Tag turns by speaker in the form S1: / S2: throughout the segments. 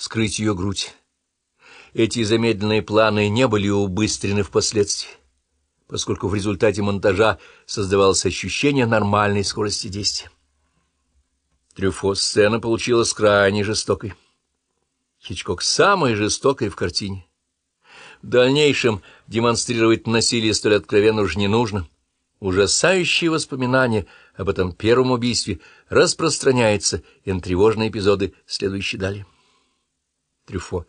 S1: скрыть ее грудь. Эти замедленные планы не были убыстрены впоследствии, поскольку в результате монтажа создавалось ощущение нормальной скорости действия. Трюфо сцена получилась крайне жестокой. Хичкок самой жестокой в картине. В дальнейшем демонстрировать насилие столь откровенно уже не нужно. Ужасающие воспоминания об этом первом убийстве распространяются, и на тревожные эпизоды, следующие далее. Трюфо.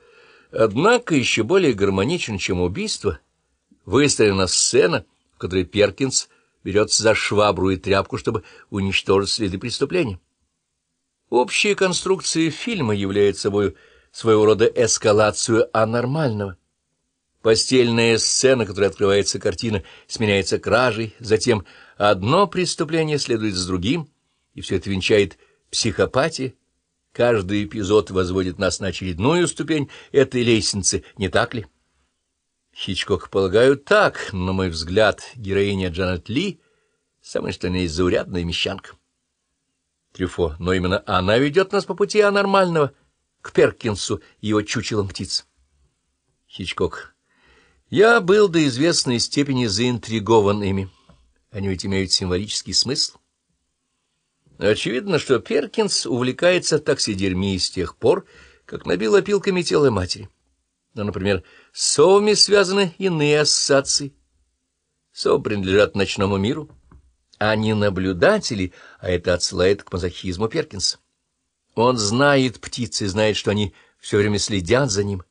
S1: Однако еще более гармоничен, чем убийство, выстроена сцена, в которой Перкинс берется за швабру и тряпку, чтобы уничтожить следы преступления. Общая конструкция фильма является собой своего рода эскалацию анормального. Постельная сцена, которой открывается картина, сменяется кражей, затем одно преступление следует за другим, и все это венчает психопатия. Каждый эпизод возводит нас на очередную ступень этой лестницы, не так ли? Хичкок полагаю так, но, мой взгляд, героиня Джанет Ли — самая что ни заурядная мещанка. Трюфо, но именно она ведет нас по пути анормального, к Перкинсу и его чучелам птиц. Хичкок. Я был до известной степени заинтригован ими. Они ведь имеют символический смысл. Очевидно, что Перкинс увлекается таксидермией с тех пор, как набил опилками тело матери. Но, например, с совами связаны иные ассоциации. Совы принадлежат ночному миру, а не наблюдатели, а это отсылает к мазохизму Перкинса. Он знает птицы, знает, что они все время следят за ним.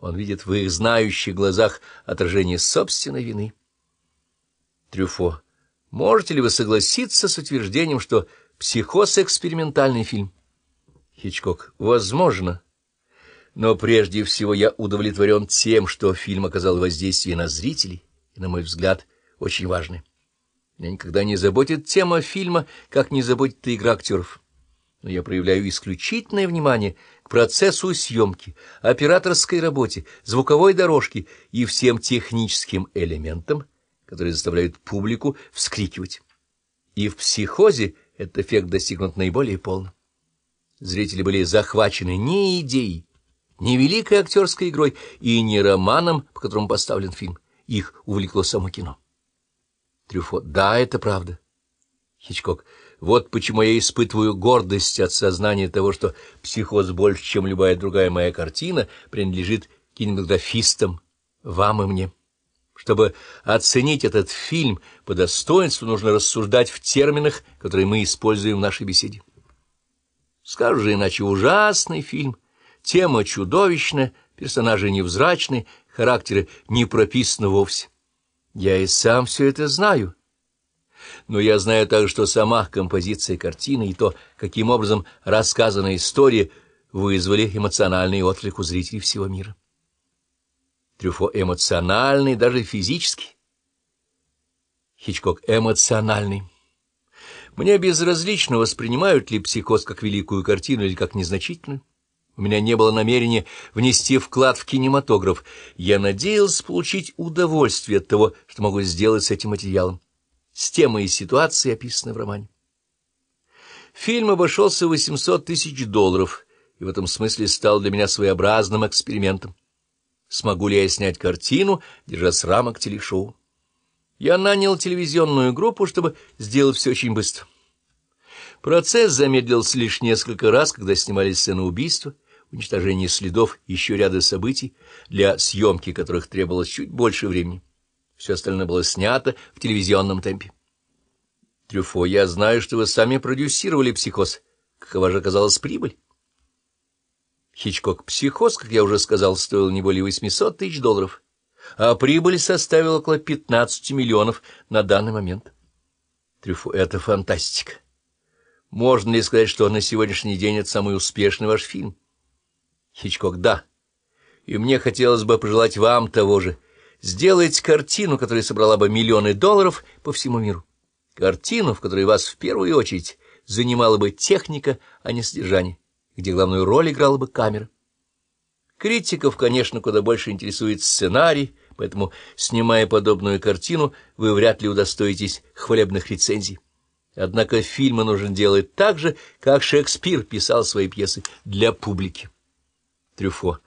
S1: Он видит в их знающих глазах отражение собственной вины. Трюфо, можете ли вы согласиться с утверждением, что «Психоз» — экспериментальный фильм? Хичкок, возможно. Но прежде всего я удовлетворен тем, что фильм оказал воздействие на зрителей, и, на мой взгляд, очень важное. Меня никогда не заботит тема фильма, как не заботит и игра актеров но я проявляю исключительное внимание к процессу съемки, операторской работе, звуковой дорожке и всем техническим элементам, которые заставляют публику вскрикивать. И в «Психозе» этот эффект достигнут наиболее полно. Зрители были захвачены не идеей, не великой актерской игрой и не романом, по которому поставлен фильм. Их увлекло само кино. Трюфо. Да, это правда. Хичкок. Вот почему я испытываю гордость от сознания того, что «Психоз» больше, чем любая другая моя картина, принадлежит кинематографистам, вам и мне. Чтобы оценить этот фильм по достоинству, нужно рассуждать в терминах, которые мы используем в нашей беседе. Скажу же иначе, ужасный фильм, тема чудовищная, персонажи невзрачные, характеры не прописаны вовсе. Я и сам все это знаю но я знаю также, что сама композиция картины и то, каким образом рассказанная история вызвали эмоциональный отклик у зрителей всего мира. Трюфо эмоциональный, даже физически. Хичкок эмоциональный. Мне безразлично, воспринимают ли психоз как великую картину или как незначительную. У меня не было намерения внести вклад в кинематограф. Я надеялся получить удовольствие от того, что могу сделать с этим материалом с темой и ситуацией, описанной в романе. Фильм обошелся 800 тысяч долларов, и в этом смысле стал для меня своеобразным экспериментом. Смогу ли я снять картину, держа с рамок телешоу? Я нанял телевизионную группу, чтобы сделать все очень быстро. Процесс замедлился лишь несколько раз, когда снимались сцены убийства, уничтожение следов еще ряда событий, для съемки которых требовалось чуть больше времени. Все остальное было снято в телевизионном темпе. Трюфо, я знаю, что вы сами продюсировали «Психоз». Какова же оказалась прибыль? Хичкок «Психоз», как я уже сказал, стоил не более 800 тысяч долларов, а прибыль составила около 15 миллионов на данный момент. Трюфо, это фантастика. Можно ли сказать, что на сегодняшний день это самый успешный ваш фильм? Хичкок, да. И мне хотелось бы пожелать вам того же — сделать картину, которая собрала бы миллионы долларов по всему миру. Картину, в которой вас в первую очередь занимала бы техника, а не содержание, где главную роль играла бы камера. Критиков, конечно, куда больше интересует сценарий, поэтому, снимая подобную картину, вы вряд ли удостоитесь хвалебных рецензий. Однако фильмы нужно делать так же, как Шекспир писал свои пьесы для публики. Трюфо.